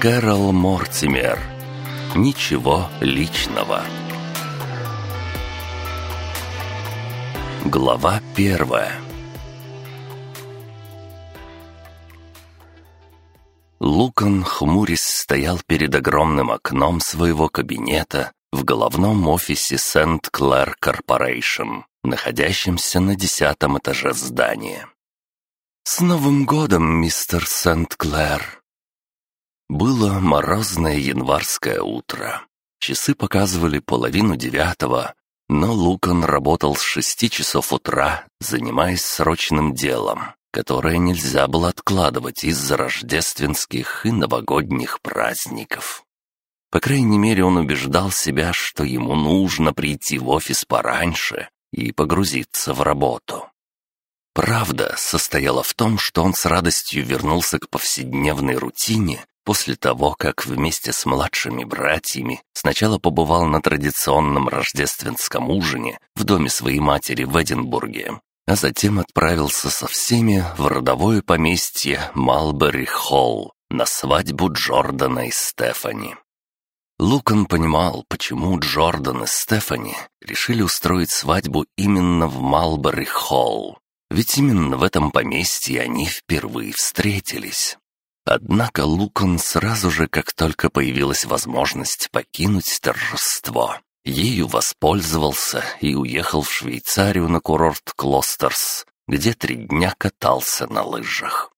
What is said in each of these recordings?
Кэрол Мортимер. Ничего личного. Глава первая. Лукан, хмурясь, стоял перед огромным окном своего кабинета в головном офисе Сент-Клэр Корпорейшн, находящемся на десятом этаже здания. «С Новым годом, мистер Сент-Клэр!» Было морозное январское утро. Часы показывали половину девятого, но Лукан работал с шести часов утра, занимаясь срочным делом, которое нельзя было откладывать из-за рождественских и новогодних праздников. По крайней мере, он убеждал себя, что ему нужно прийти в офис пораньше и погрузиться в работу. Правда состояла в том, что он с радостью вернулся к повседневной рутине после того, как вместе с младшими братьями сначала побывал на традиционном рождественском ужине в доме своей матери в Эдинбурге, а затем отправился со всеми в родовое поместье Малбери-Холл на свадьбу Джордана и Стефани. Лукан понимал, почему Джордан и Стефани решили устроить свадьбу именно в Малбери-Холл. Ведь именно в этом поместье они впервые встретились. Однако Лукан сразу же, как только появилась возможность покинуть торжество, ею воспользовался и уехал в Швейцарию на курорт Клостерс, где три дня катался на лыжах.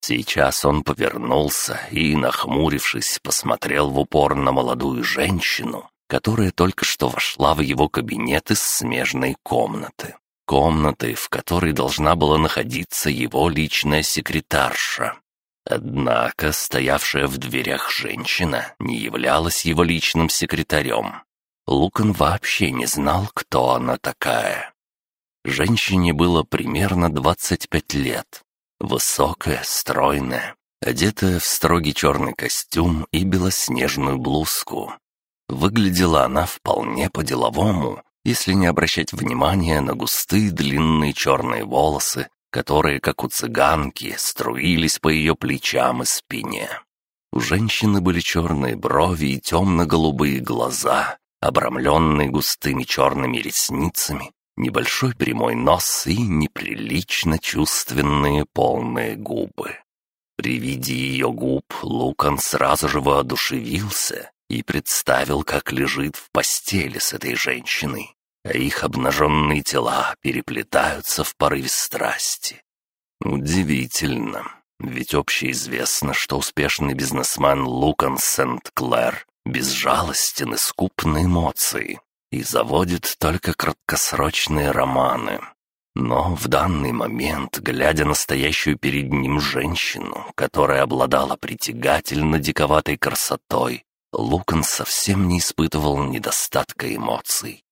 Сейчас он повернулся и, нахмурившись, посмотрел в упор на молодую женщину, которая только что вошла в его кабинет из смежной комнаты. Комнаты, в которой должна была находиться его личная секретарша. Однако стоявшая в дверях женщина не являлась его личным секретарем. Лукан вообще не знал, кто она такая. Женщине было примерно 25 лет. Высокая, стройная, одетая в строгий черный костюм и белоснежную блузку. Выглядела она вполне по-деловому, если не обращать внимания на густые длинные черные волосы, которые, как у цыганки, струились по ее плечам и спине. У женщины были черные брови и темно-голубые глаза, обрамленные густыми черными ресницами, небольшой прямой нос и неприлично чувственные полные губы. При виде ее губ Лукан сразу же воодушевился и представил, как лежит в постели с этой женщиной, а их обнаженные тела переплетаются в порыве страсти. Удивительно, ведь общеизвестно, что успешный бизнесмен Лукан Сент-Клэр безжалостен и скуп на эмоции и заводит только краткосрочные романы. Но в данный момент, глядя на стоящую перед ним женщину, которая обладала притягательно диковатой красотой, Лукан совсем не испытывал недостатка эмоций.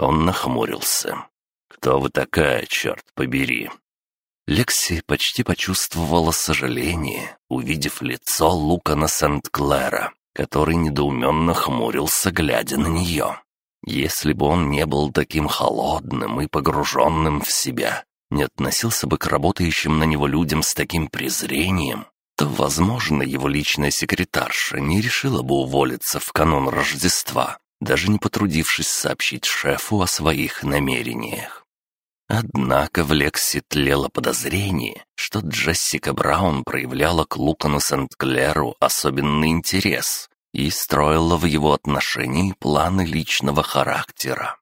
Он нахмурился. «Кто вы такая, черт побери?» Лекси почти почувствовала сожаление, увидев лицо Лукана Сент-Клэра, который недоуменно хмурился, глядя на нее. Если бы он не был таким холодным и погруженным в себя, не относился бы к работающим на него людям с таким презрением, то, возможно, его личная секретарша не решила бы уволиться в канун Рождества, даже не потрудившись сообщить шефу о своих намерениях. Однако в Лексе тлело подозрение, что Джессика Браун проявляла к Лукану Сент-Клеру особенный интерес и строила в его отношении планы личного характера.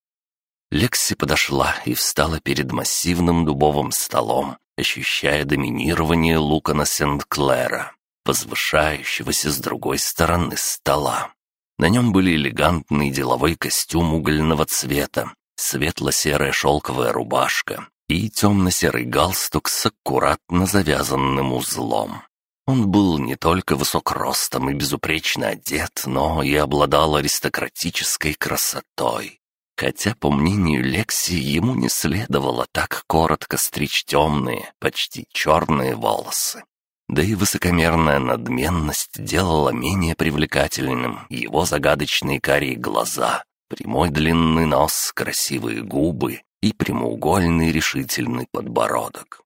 Лекси подошла и встала перед массивным дубовым столом, ощущая доминирование Лукана Сент-Клера, возвышающегося с другой стороны стола. На нем были элегантный деловой костюм угольного цвета, светло-серая шелковая рубашка и темно-серый галстук с аккуратно завязанным узлом. Он был не только высок ростом и безупречно одет, но и обладал аристократической красотой. Хотя, по мнению Лекси, ему не следовало так коротко стричь темные, почти черные волосы. Да и высокомерная надменность делала менее привлекательным его загадочные карие глаза, прямой длинный нос, красивые губы и прямоугольный решительный подбородок.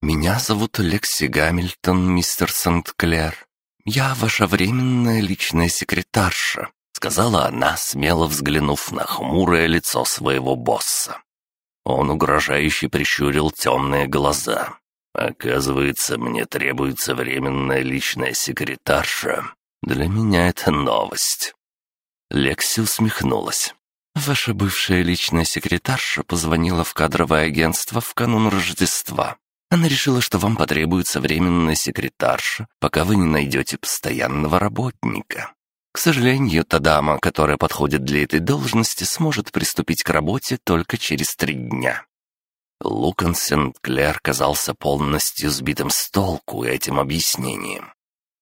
«Меня зовут Лекси Гамильтон, мистер Сент-Клер. я ваша временная личная секретарша», — сказала она, смело взглянув на хмурое лицо своего босса. Он угрожающе прищурил темные глаза. «Оказывается, мне требуется временная личная секретарша. Для меня это новость». Лекси усмехнулась. «Ваша бывшая личная секретарша позвонила в кадровое агентство в канун Рождества. Она решила, что вам потребуется временная секретарша, пока вы не найдете постоянного работника. К сожалению, та дама, которая подходит для этой должности, сможет приступить к работе только через три дня». Лукан Сент-Клер казался полностью сбитым с толку этим объяснением.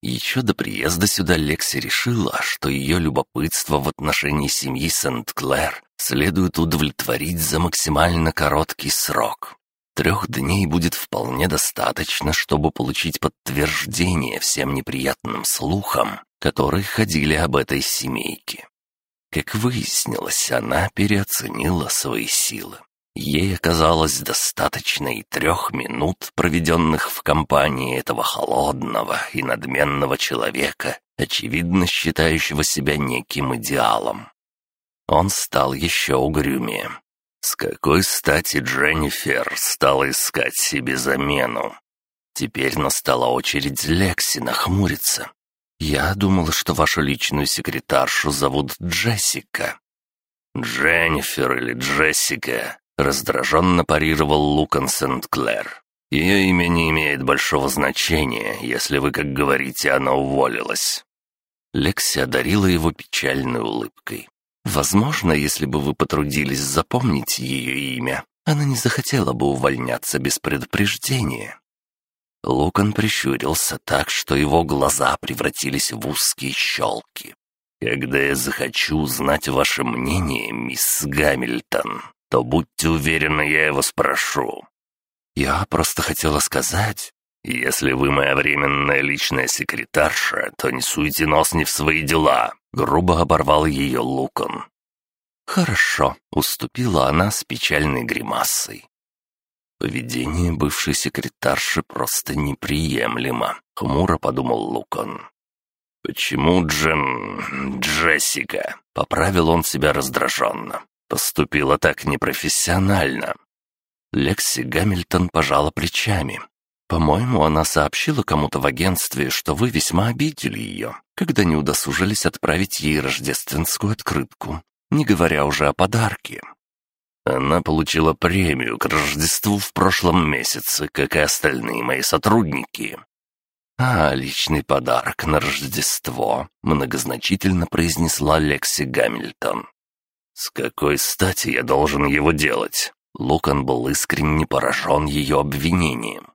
Еще до приезда сюда Лекси решила, что ее любопытство в отношении семьи Сент-Клер следует удовлетворить за максимально короткий срок. Трех дней будет вполне достаточно, чтобы получить подтверждение всем неприятным слухам, которые ходили об этой семейке. Как выяснилось, она переоценила свои силы. Ей оказалось достаточно и трех минут, проведенных в компании этого холодного и надменного человека, очевидно считающего себя неким идеалом. Он стал еще угрюмее. С какой стати Дженнифер стала искать себе замену? Теперь настала очередь Лекси нахмуриться. «Я думала, что вашу личную секретаршу зовут Джессика». «Дженнифер или Джессика?» — раздраженно парировал Лукан Сент-Клэр. «Ее имя не имеет большого значения, если вы, как говорите, она уволилась». Лекси одарила его печальной улыбкой. Возможно, если бы вы потрудились запомнить ее имя, она не захотела бы увольняться без предупреждения. Лукан прищурился так, что его глаза превратились в узкие щелки. «Когда я захочу узнать ваше мнение, мисс Гамильтон, то будьте уверены, я его спрошу». «Я просто хотела сказать, если вы моя временная личная секретарша, то не суйте нос не в свои дела», Грубо оборвал ее Лукан. «Хорошо», — уступила она с печальной гримасой. Поведение бывшей секретарши просто неприемлемо, хмуро подумал Лукан. «Почему Джен... Джессика?» — поправил он себя раздраженно. «Поступила так непрофессионально». Лекси Гамильтон пожала плечами. По-моему, она сообщила кому-то в агентстве, что вы весьма обидели ее, когда не удосужились отправить ей рождественскую открытку, не говоря уже о подарке. Она получила премию к Рождеству в прошлом месяце, как и остальные мои сотрудники. «А, личный подарок на Рождество», — многозначительно произнесла Лекси Гамильтон. «С какой стати я должен его делать?» Лукан был искренне поражен ее обвинением.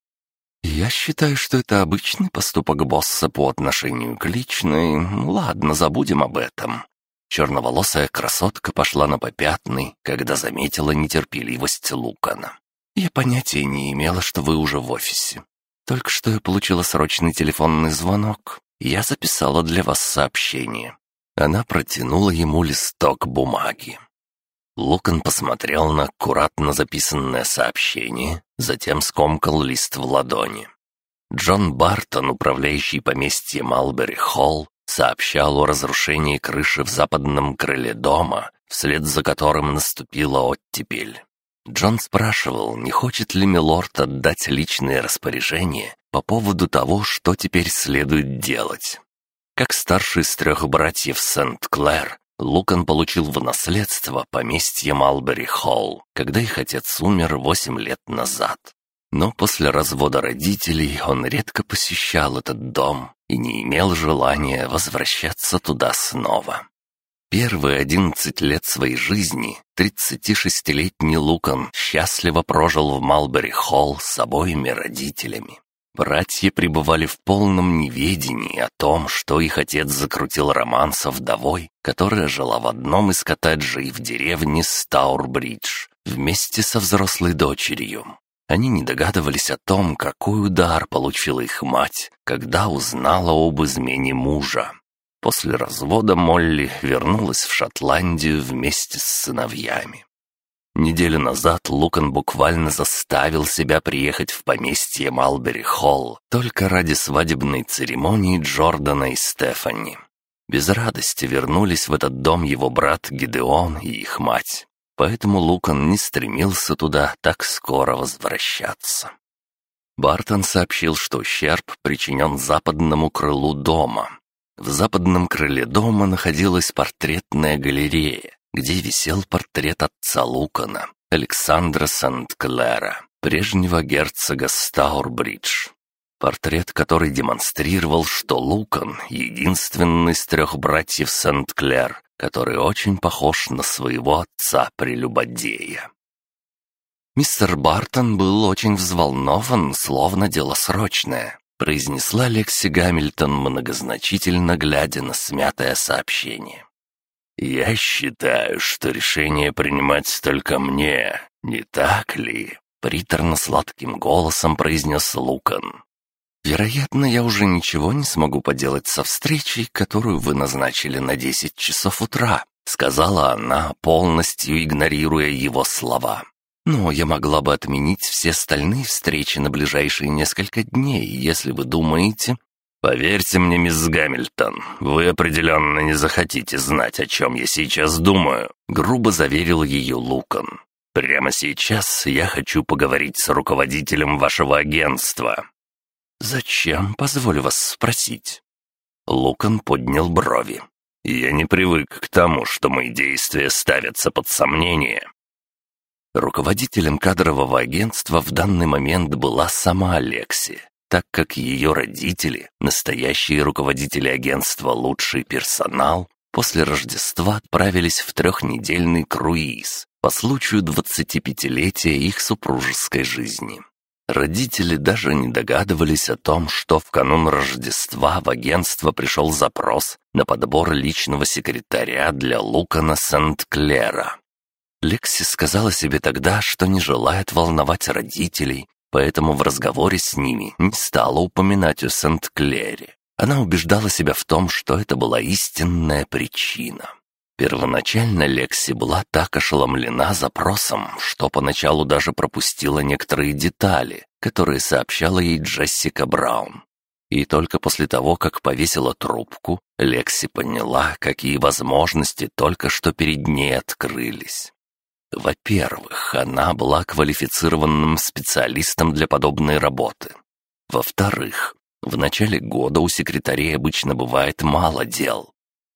«Я считаю, что это обычный поступок босса по отношению к личной. Ладно, забудем об этом». Черноволосая красотка пошла на попятный, когда заметила нетерпеливость Лукана. «Я понятия не имела, что вы уже в офисе. Только что я получила срочный телефонный звонок. Я записала для вас сообщение». Она протянула ему листок бумаги. Лукан посмотрел на аккуратно записанное сообщение, затем скомкал лист в ладони. Джон Бартон, управляющий поместьем Малбери Холл, сообщал о разрушении крыши в западном крыле дома, вслед за которым наступила оттепель. Джон спрашивал, не хочет ли Милорд отдать личные распоряжения по поводу того, что теперь следует делать. Как старший из трех братьев Сент-Клэр, Лукан получил в наследство поместье Малбери-Холл, когда их отец умер восемь лет назад. Но после развода родителей он редко посещал этот дом и не имел желания возвращаться туда снова. Первые одиннадцать лет своей жизни 36-летний Лукан счастливо прожил в Малбери-Холл с обоими родителями. Братья пребывали в полном неведении о том, что их отец закрутил роман со вдовой, которая жила в одном из коттеджей в деревне Стаурбридж вместе со взрослой дочерью. Они не догадывались о том, какой удар получила их мать, когда узнала об измене мужа. После развода Молли вернулась в Шотландию вместе с сыновьями. Неделю назад Лукан буквально заставил себя приехать в поместье Малбери-Холл только ради свадебной церемонии Джордана и Стефани. Без радости вернулись в этот дом его брат Гидеон и их мать. Поэтому Лукан не стремился туда так скоро возвращаться. Бартон сообщил, что ущерб причинен западному крылу дома. В западном крыле дома находилась портретная галерея, где висел портрет отца Лукана, Александра Сент-Клэра, прежнего герцога Стаурбридж. Портрет, который демонстрировал, что Лукан — единственный из трех братьев Сент-Клэр, который очень похож на своего отца-прелюбодея. Мистер Бартон был очень взволнован, словно дело срочное, произнесла Лекси Гамильтон, многозначительно глядя на смятое сообщение. «Я считаю, что решение принимать только мне, не так ли?» Приторно-сладким голосом произнес Лукан. «Вероятно, я уже ничего не смогу поделать со встречей, которую вы назначили на десять часов утра», сказала она, полностью игнорируя его слова. «Но я могла бы отменить все остальные встречи на ближайшие несколько дней, если вы думаете, «Поверьте мне, мисс Гамильтон, вы определенно не захотите знать, о чем я сейчас думаю», — грубо заверил ее Лукан. «Прямо сейчас я хочу поговорить с руководителем вашего агентства». «Зачем, позволю вас спросить?» Лукан поднял брови. «Я не привык к тому, что мои действия ставятся под сомнение». Руководителем кадрового агентства в данный момент была сама Алекси так как ее родители, настоящие руководители агентства «Лучший персонал», после Рождества отправились в трехнедельный круиз по случаю 25-летия их супружеской жизни. Родители даже не догадывались о том, что в канун Рождества в агентство пришел запрос на подбор личного секретаря для Лукана Сент-Клера. Лекси сказала себе тогда, что не желает волновать родителей поэтому в разговоре с ними не стала упоминать о Сент-Клере. Она убеждала себя в том, что это была истинная причина. Первоначально Лекси была так ошеломлена запросом, что поначалу даже пропустила некоторые детали, которые сообщала ей Джессика Браун. И только после того, как повесила трубку, Лекси поняла, какие возможности только что перед ней открылись. Во-первых, она была квалифицированным специалистом для подобной работы. Во-вторых, в начале года у секретарей обычно бывает мало дел.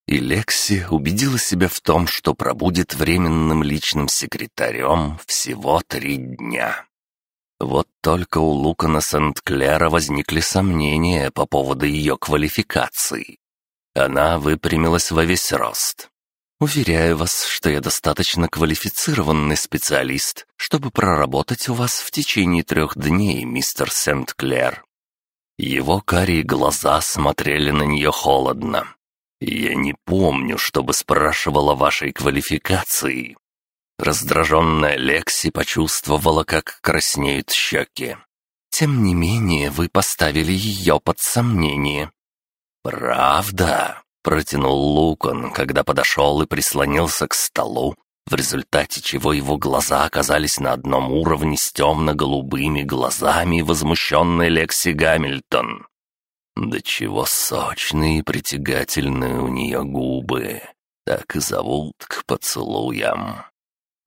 И Лекси убедила себя в том, что пробудет временным личным секретарем всего три дня. Вот только у Лукана Сент-Клера возникли сомнения по поводу ее квалификации. Она выпрямилась во весь рост. Уверяю вас, что я достаточно квалифицированный специалист, чтобы проработать у вас в течение трех дней, мистер Сент-Клер». Его карие глаза смотрели на нее холодно. «Я не помню, чтобы спрашивала вашей квалификации». Раздраженная Лекси почувствовала, как краснеют щеки. «Тем не менее, вы поставили ее под сомнение». «Правда?» Протянул Лукан, когда подошел и прислонился к столу, в результате чего его глаза оказались на одном уровне с темно-голубыми глазами возмущенной Лекси Гамильтон. Да чего сочные и притягательные у нее губы, так и зовут к поцелуям.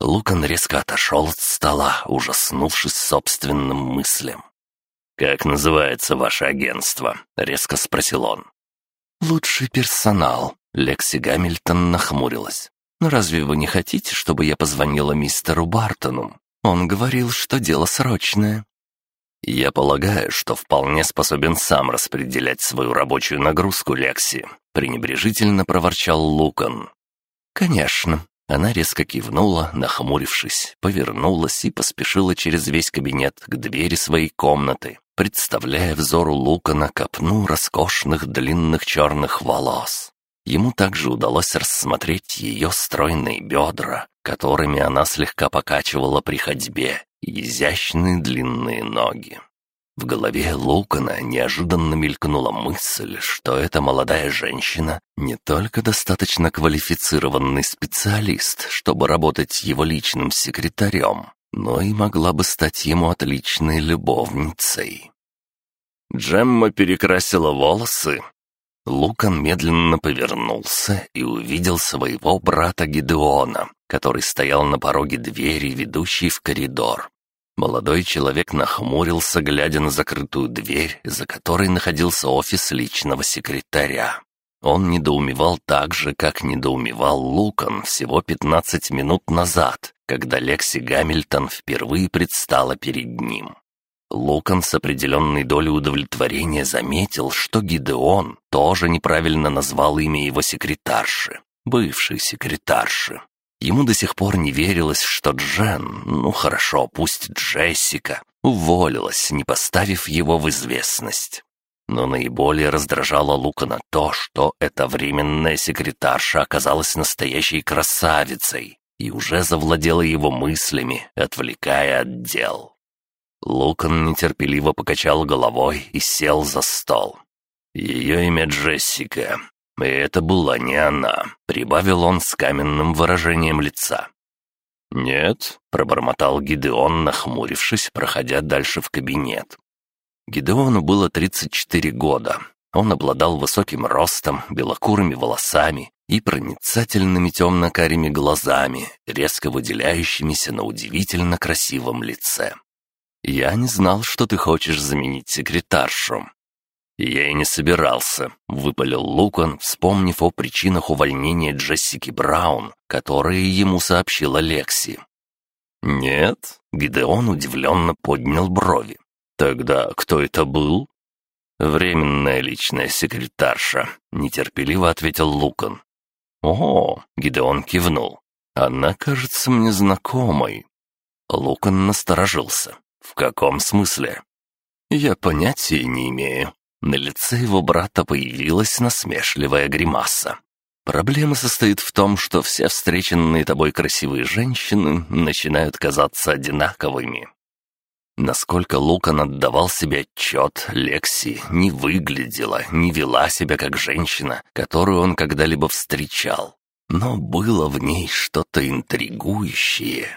Лукан резко отошел от стола, ужаснувшись собственным мыслям. «Как называется ваше агентство?» — резко спросил он. «Лучший персонал», — Лекси Гамильтон нахмурилась. «Но разве вы не хотите, чтобы я позвонила мистеру Бартону? Он говорил, что дело срочное». «Я полагаю, что вполне способен сам распределять свою рабочую нагрузку, Лекси», — пренебрежительно проворчал Лукан. «Конечно». Она резко кивнула, нахмурившись, повернулась и поспешила через весь кабинет к двери своей комнаты, представляя взору Лукана копну роскошных длинных черных волос. Ему также удалось рассмотреть ее стройные бедра, которыми она слегка покачивала при ходьбе, изящные длинные ноги. В голове Лукана неожиданно мелькнула мысль, что эта молодая женщина не только достаточно квалифицированный специалист, чтобы работать его личным секретарем, но и могла бы стать ему отличной любовницей. Джемма перекрасила волосы. Лукан медленно повернулся и увидел своего брата Гидеона, который стоял на пороге двери, ведущей в коридор. Молодой человек нахмурился, глядя на закрытую дверь, за которой находился офис личного секретаря. Он недоумевал так же, как недоумевал Лукан всего 15 минут назад, когда Лекси Гамильтон впервые предстала перед ним. Лукан с определенной долей удовлетворения заметил, что Гидеон тоже неправильно назвал имя его секретарши, бывшей секретарши. Ему до сих пор не верилось, что Джен, ну хорошо, пусть Джессика, уволилась, не поставив его в известность. Но наиболее раздражало Лукана то, что эта временная секретарша оказалась настоящей красавицей и уже завладела его мыслями, отвлекая от дел. Лукан нетерпеливо покачал головой и сел за стол. Ее имя Джессика, и это была не она, прибавил он с каменным выражением лица. «Нет», — пробормотал Гидеон, нахмурившись, проходя дальше в кабинет. Гидеону было 34 года. Он обладал высоким ростом, белокурыми волосами и проницательными темно-карими глазами, резко выделяющимися на удивительно красивом лице. «Я не знал, что ты хочешь заменить секретаршу», «Я и не собирался», — выпалил Лукан, вспомнив о причинах увольнения Джессики Браун, которые ему сообщила Лекси. «Нет?» — Гидеон удивленно поднял брови. «Тогда кто это был?» «Временная личная секретарша», — нетерпеливо ответил Лукан. «О!» — Гидеон кивнул. «Она кажется мне знакомой». Лукан насторожился. «В каком смысле?» «Я понятия не имею», на лице его брата появилась насмешливая гримаса. Проблема состоит в том, что все встреченные тобой красивые женщины начинают казаться одинаковыми. Насколько Лукан отдавал себе отчет, Лекси не выглядела, не вела себя как женщина, которую он когда-либо встречал. Но было в ней что-то интригующее.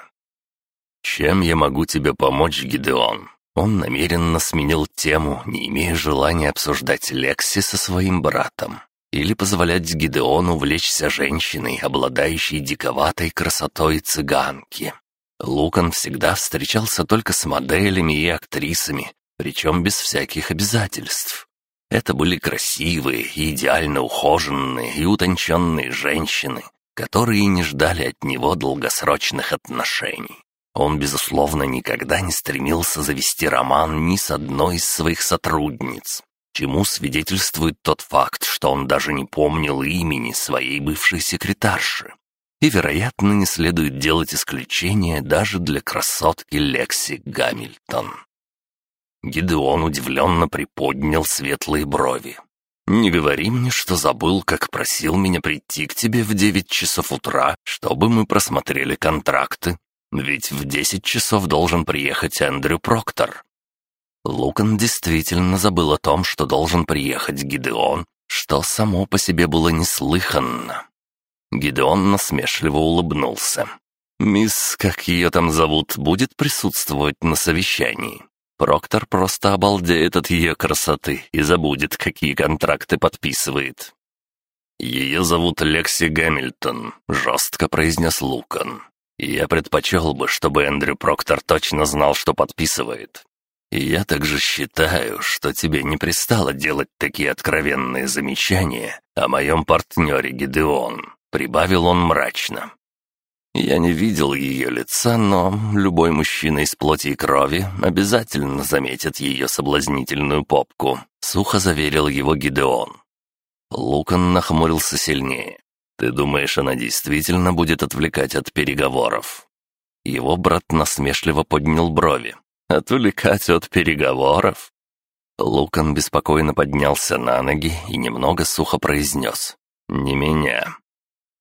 «Чем я могу тебе помочь, Гидеон?» Он намеренно сменил тему, не имея желания обсуждать Лекси со своим братом или позволять Гидеону увлечься женщиной, обладающей диковатой красотой цыганки. Лукан всегда встречался только с моделями и актрисами, причем без всяких обязательств. Это были красивые, идеально ухоженные и утонченные женщины, которые не ждали от него долгосрочных отношений. Он, безусловно, никогда не стремился завести роман ни с одной из своих сотрудниц, чему свидетельствует тот факт, что он даже не помнил имени своей бывшей секретарши. И, вероятно, не следует делать исключения даже для красотки Лекси Гамильтон. Гидеон удивленно приподнял светлые брови. «Не говори мне, что забыл, как просил меня прийти к тебе в девять часов утра, чтобы мы просмотрели контракты ведь в десять часов должен приехать Эндрю Проктор. Лукан действительно забыл о том, что должен приехать Гидеон, что само по себе было неслыханно. Гидеон насмешливо улыбнулся. «Мисс, как ее там зовут, будет присутствовать на совещании. Проктор просто обалдеет от ее красоты и забудет, какие контракты подписывает». «Ее зовут Лекси Гамильтон», — жестко произнес Лукан. Я предпочел бы, чтобы Эндрю Проктор точно знал, что подписывает. Я также считаю, что тебе не пристало делать такие откровенные замечания о моем партнере Гидеон», — прибавил он мрачно. Я не видел ее лица, но любой мужчина из плоти и крови обязательно заметит ее соблазнительную попку, — сухо заверил его Гидеон. Лукан нахмурился сильнее. «Ты думаешь, она действительно будет отвлекать от переговоров?» Его брат насмешливо поднял брови. «Отвлекать от переговоров?» Лукан беспокойно поднялся на ноги и немного сухо произнес. «Не меня».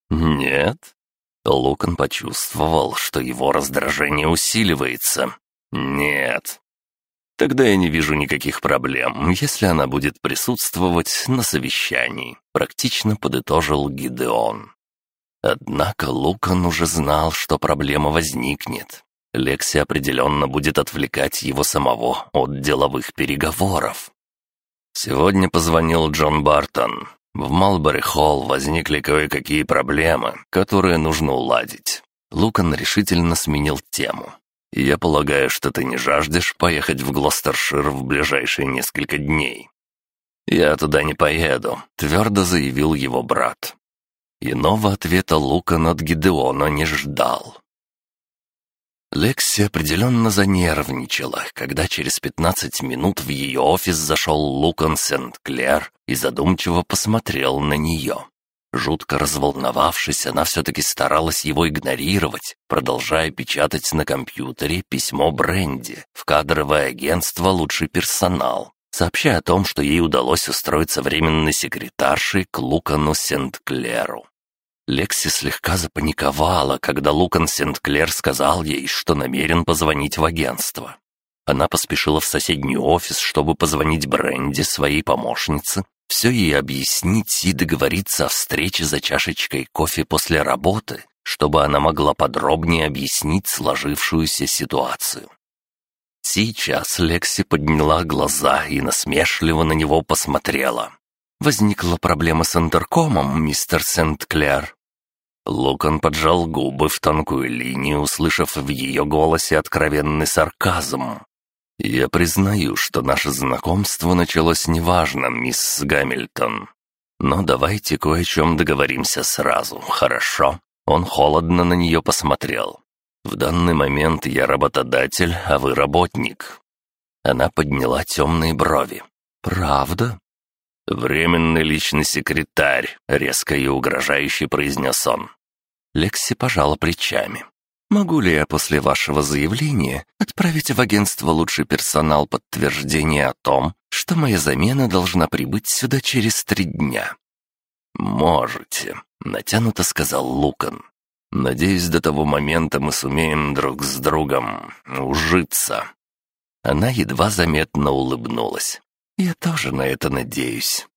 «Нет?» Лукан почувствовал, что его раздражение усиливается. «Нет». Тогда я не вижу никаких проблем, если она будет присутствовать на совещании», — практично подытожил Гидеон. Однако Лукан уже знал, что проблема возникнет. Лекси определенно будет отвлекать его самого от деловых переговоров. Сегодня позвонил Джон Бартон. В Малбери-Холл возникли кое-какие проблемы, которые нужно уладить. Лукан решительно сменил тему. «Я полагаю, что ты не жаждешь поехать в Глостершир в ближайшие несколько дней». «Я туда не поеду», — твердо заявил его брат. Иного ответа Лукан от Гидеона не ждал. Лекси определенно занервничала, когда через пятнадцать минут в ее офис зашел Лукан Сент-Клер и задумчиво посмотрел на нее. Жутко разволновавшись, она все-таки старалась его игнорировать, продолжая печатать на компьютере письмо Бренди в кадровое агентство «Лучший персонал», сообщая о том, что ей удалось устроиться временной секретаршей к Лукану Сент-Клеру. Лекси слегка запаниковала, когда Лукан Сент-Клер сказал ей, что намерен позвонить в агентство. Она поспешила в соседний офис, чтобы позвонить Бренди, своей помощнице, все ей объяснить и договориться о встрече за чашечкой кофе после работы, чтобы она могла подробнее объяснить сложившуюся ситуацию. Сейчас Лекси подняла глаза и насмешливо на него посмотрела. «Возникла проблема с интеркомом, мистер Сент-Клер», Лукан поджал губы в тонкую линию, услышав в ее голосе откровенный сарказм. «Я признаю, что наше знакомство началось неважно, мисс Гамильтон. Но давайте кое о чем договоримся сразу, хорошо?» Он холодно на нее посмотрел. «В данный момент я работодатель, а вы работник». Она подняла темные брови. «Правда?» «Временный личный секретарь», — резко и угрожающе произнес он. Лекси пожала плечами. «Могу ли я после вашего заявления отправить в агентство лучший персонал подтверждение о том, что моя замена должна прибыть сюда через три дня?» «Можете», — натянуто сказал Лукан. «Надеюсь, до того момента мы сумеем друг с другом ужиться». Она едва заметно улыбнулась. «Я тоже на это надеюсь».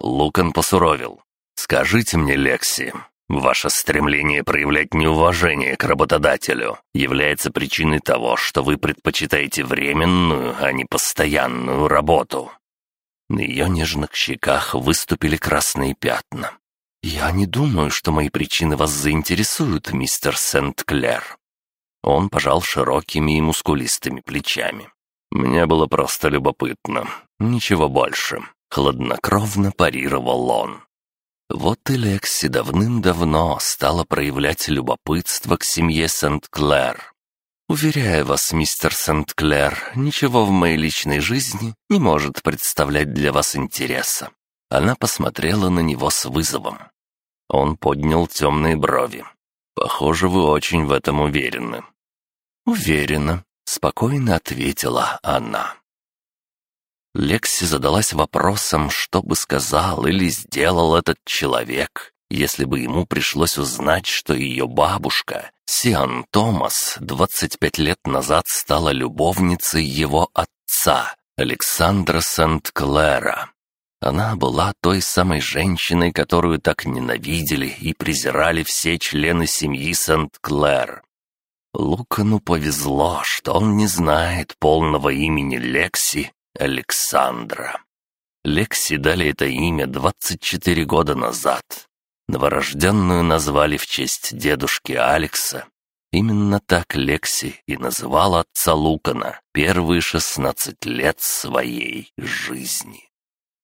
Лукан посуровил. «Скажите мне, Лекси, Ваше стремление проявлять неуважение к работодателю является причиной того, что вы предпочитаете временную, а не постоянную работу». На ее нежных щеках выступили красные пятна. «Я не думаю, что мои причины вас заинтересуют, мистер Сент-Клер». Он пожал широкими и мускулистыми плечами. «Мне было просто любопытно. Ничего больше». Хладнокровно парировал он. Вот и Лекси давным-давно стала проявлять любопытство к семье Сент-Клэр. Уверяю вас, мистер Сент-Клэр, ничего в моей личной жизни не может представлять для вас интереса. Она посмотрела на него с вызовом. Он поднял темные брови. «Похоже, вы очень в этом уверены». «Уверена», — спокойно ответила она. Лекси задалась вопросом, что бы сказал или сделал этот человек, если бы ему пришлось узнать, что ее бабушка, Сиан Томас, 25 лет назад стала любовницей его отца, Александра Сент-Клэра. Она была той самой женщиной, которую так ненавидели и презирали все члены семьи Сент-Клэр. Лукану повезло, что он не знает полного имени Лекси Александра. Лекси дали это имя 24 года назад. Новорожденную назвали в честь дедушки Алекса. Именно так Лекси и называл отца Лукана первые 16 лет своей жизни.